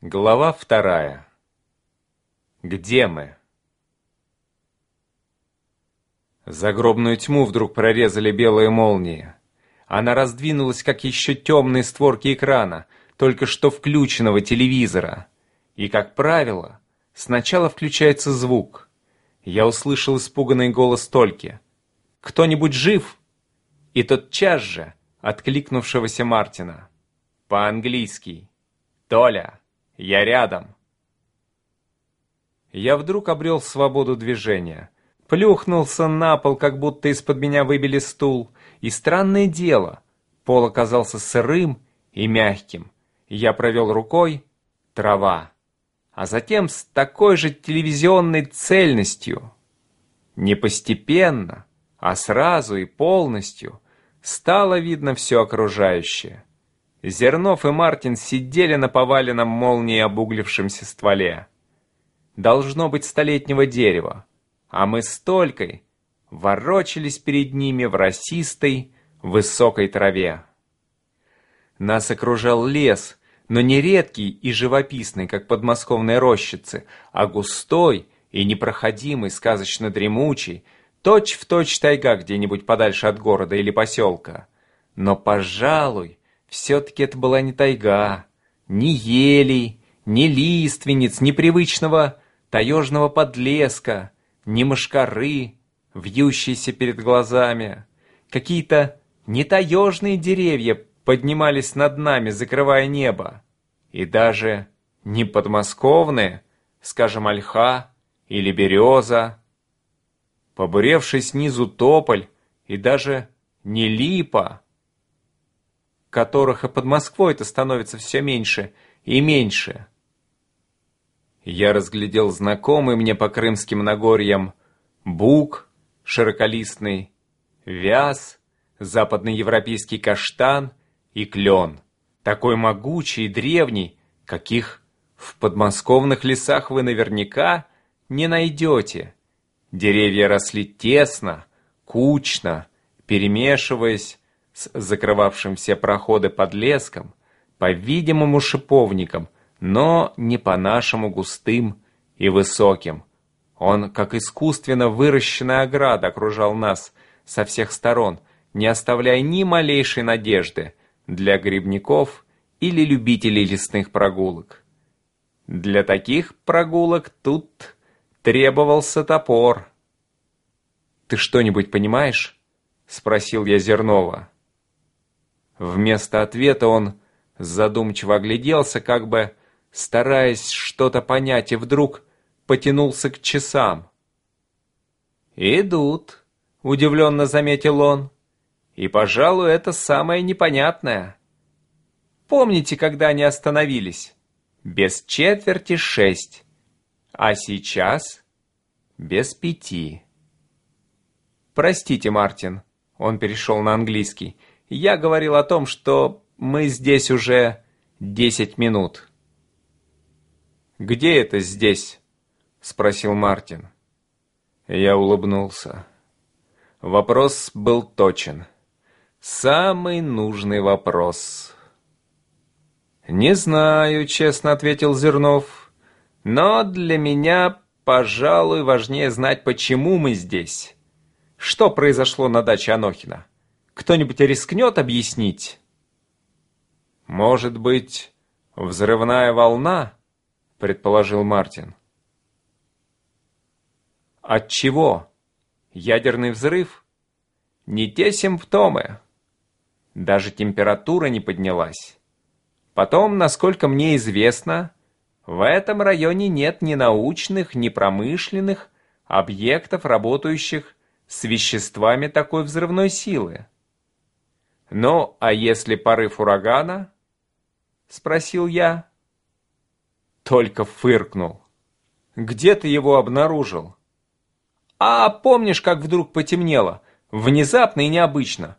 Глава вторая. Где мы? Загробную тьму вдруг прорезали белые молнии. Она раздвинулась, как еще темные створки экрана, только что включенного телевизора. И, как правило, сначала включается звук. Я услышал испуганный голос Тольки. «Кто-нибудь жив?» И тотчас же откликнувшегося Мартина. По-английски. «Толя, я рядом!» Я вдруг обрел свободу движения. Плюхнулся на пол, как будто из-под меня выбили стул. И странное дело, пол оказался сырым и мягким. Я провел рукой — трава. А затем с такой же телевизионной цельностью. Не постепенно, а сразу и полностью стало видно все окружающее. Зернов и Мартин сидели на поваленном молнии обуглившемся стволе. Должно быть столетнего дерева, а мы с Толькой ворочались перед ними в росистой, высокой траве. Нас окружал лес, но не редкий и живописный, как подмосковные рощицы, а густой и непроходимый, сказочно дремучий, точь в точь тайга где-нибудь подальше от города или поселка. Но, пожалуй, все-таки это была не тайга, ни елей, ни лиственниц, ни привычного таежного подлеска, ни мошкары, вьющиеся перед глазами. Какие-то нетаежные деревья поднимались над нами, закрывая небо. И даже не подмосковные, скажем, ольха или береза, побуревший снизу тополь и даже не липа, которых и под Москвой-то становится все меньше и меньше. Я разглядел знакомый мне по крымским Нагорьям бук широколистный, вяз, западноевропейский каштан и клен, такой могучий и древний, каких в подмосковных лесах вы наверняка не найдете. Деревья росли тесно, кучно, перемешиваясь с закрывавшим все проходы под леском, по-видимому шиповником, но не по-нашему густым и высоким. Он, как искусственно выращенная ограда, окружал нас со всех сторон, не оставляя ни малейшей надежды для грибников или любителей лесных прогулок. Для таких прогулок тут требовался топор. «Ты что-нибудь понимаешь?» — спросил я Зернова. Вместо ответа он задумчиво огляделся, как бы стараясь что-то понять, и вдруг потянулся к часам. «Идут», — удивленно заметил он. «И, пожалуй, это самое непонятное. Помните, когда они остановились? Без четверти шесть. А сейчас без пяти». «Простите, Мартин», — он перешел на английский, — я говорил о том, что мы здесь уже десять минут. «Где это здесь?» — спросил Мартин. Я улыбнулся. Вопрос был точен. Самый нужный вопрос. «Не знаю», — честно ответил Зернов. «Но для меня, пожалуй, важнее знать, почему мы здесь. Что произошло на даче Анохина?» Кто-нибудь рискнет объяснить? Может быть, взрывная волна? Предположил Мартин. От чего? Ядерный взрыв? Не те симптомы. Даже температура не поднялась. Потом, насколько мне известно, в этом районе нет ни научных, ни промышленных объектов, работающих с веществами такой взрывной силы. «Ну, а если порыв урагана?» — спросил я. Только фыркнул. «Где ты его обнаружил?» «А помнишь, как вдруг потемнело? Внезапно и необычно.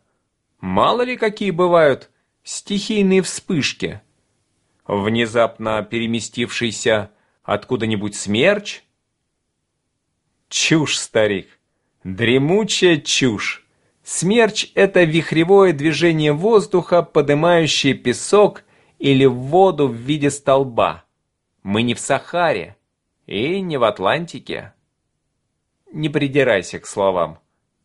Мало ли какие бывают стихийные вспышки. Внезапно переместившийся откуда-нибудь смерч?» «Чушь, старик, дремучая чушь!» Смерч – это вихревое движение воздуха, поднимающее песок или воду в виде столба. Мы не в Сахаре и не в Атлантике. Не придирайся к словам,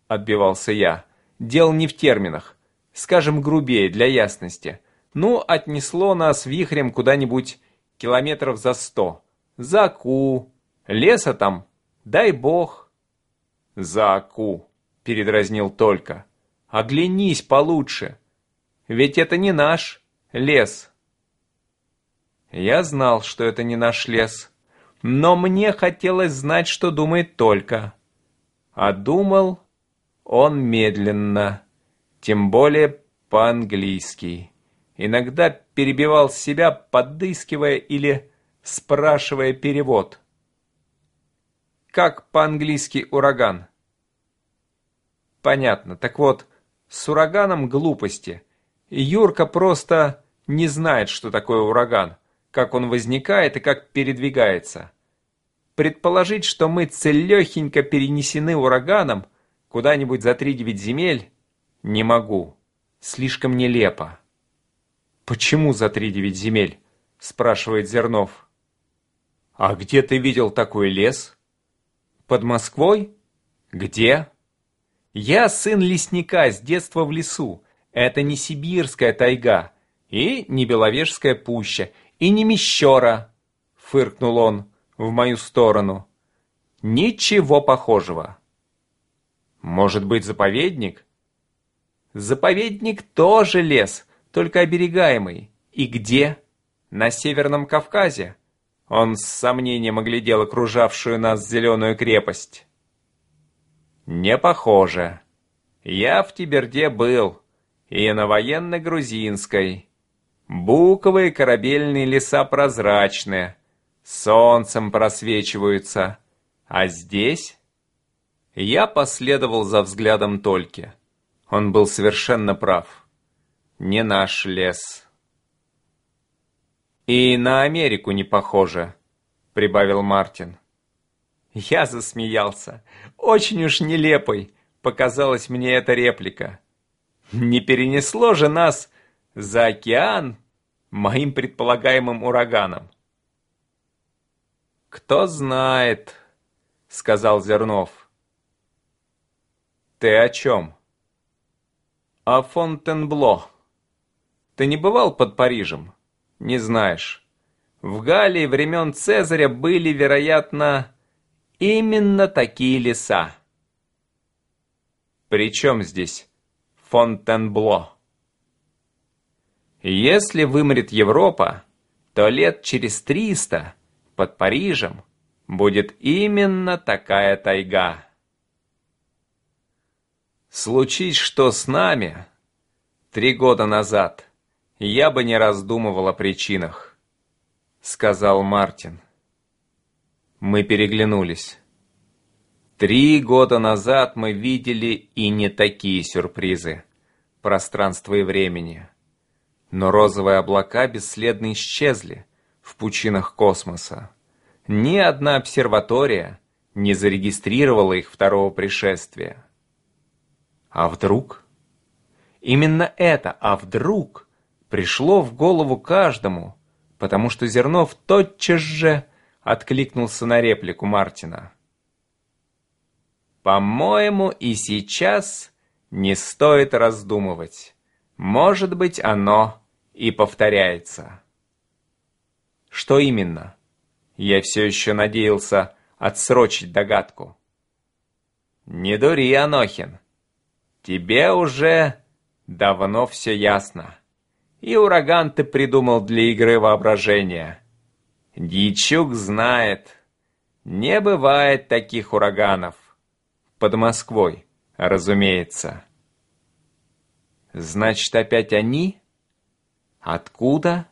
отбивался я. Дело не в терминах. Скажем грубее, для ясности. Ну, отнесло нас вихрем куда-нибудь километров за сто. За Аку. Леса там, дай бог. За Аку, передразнил только. Оглянись получше. Ведь это не наш лес. Я знал, что это не наш лес, но мне хотелось знать, что думает только. А думал он медленно, тем более по-английски. Иногда перебивал себя, подыскивая или спрашивая перевод. Как по-английски ураган? Понятно. Так вот, с ураганом глупости. Юрка просто не знает, что такое ураган, как он возникает и как передвигается. Предположить, что мы целехенько перенесены ураганом куда-нибудь за три-девять земель, не могу. Слишком нелепо. «Почему за три-девять земель?» – спрашивает Зернов. «А где ты видел такой лес?» «Под Москвой?» «Где?» «Я сын лесника с детства в лесу. Это не сибирская тайга, и не Беловежская пуща, и не Мещера», — фыркнул он в мою сторону. «Ничего похожего». «Может быть, заповедник?» «Заповедник тоже лес, только оберегаемый. И где?» «На Северном Кавказе». Он с сомнением оглядел окружавшую нас зеленую крепость. «Не похоже. Я в Тиберде был, и на военно-грузинской. Буковые корабельные леса прозрачные, солнцем просвечиваются. А здесь...» Я последовал за взглядом Тольки. Он был совершенно прав. Не наш лес. «И на Америку не похоже», — прибавил Мартин. Я засмеялся. Очень уж нелепой показалась мне эта реплика. Не перенесло же нас за океан моим предполагаемым ураганом. «Кто знает», — сказал Зернов. «Ты о чем?» «О Фонтенбло. Ты не бывал под Парижем? Не знаешь. В Галлии времен Цезаря были, вероятно, Именно такие леса. Причем здесь Фонтенбло? Если вымрет Европа, то лет через триста под Парижем будет именно такая тайга. Случись что с нами, три года назад, я бы не раздумывал о причинах, сказал Мартин. Мы переглянулись. Три года назад мы видели и не такие сюрпризы. Пространства и времени. Но розовые облака бесследно исчезли в пучинах космоса. Ни одна обсерватория не зарегистрировала их второго пришествия. А вдруг? Именно это «а вдруг» пришло в голову каждому, потому что Зернов тотчас же откликнулся на реплику Мартина. «По-моему, и сейчас не стоит раздумывать. Может быть, оно и повторяется». «Что именно?» Я все еще надеялся отсрочить догадку. «Не дури, Анохин. Тебе уже давно все ясно. И ураган ты придумал для игры воображения». Дьячук знает. Не бывает таких ураганов. Под Москвой, разумеется. Значит, опять они? Откуда?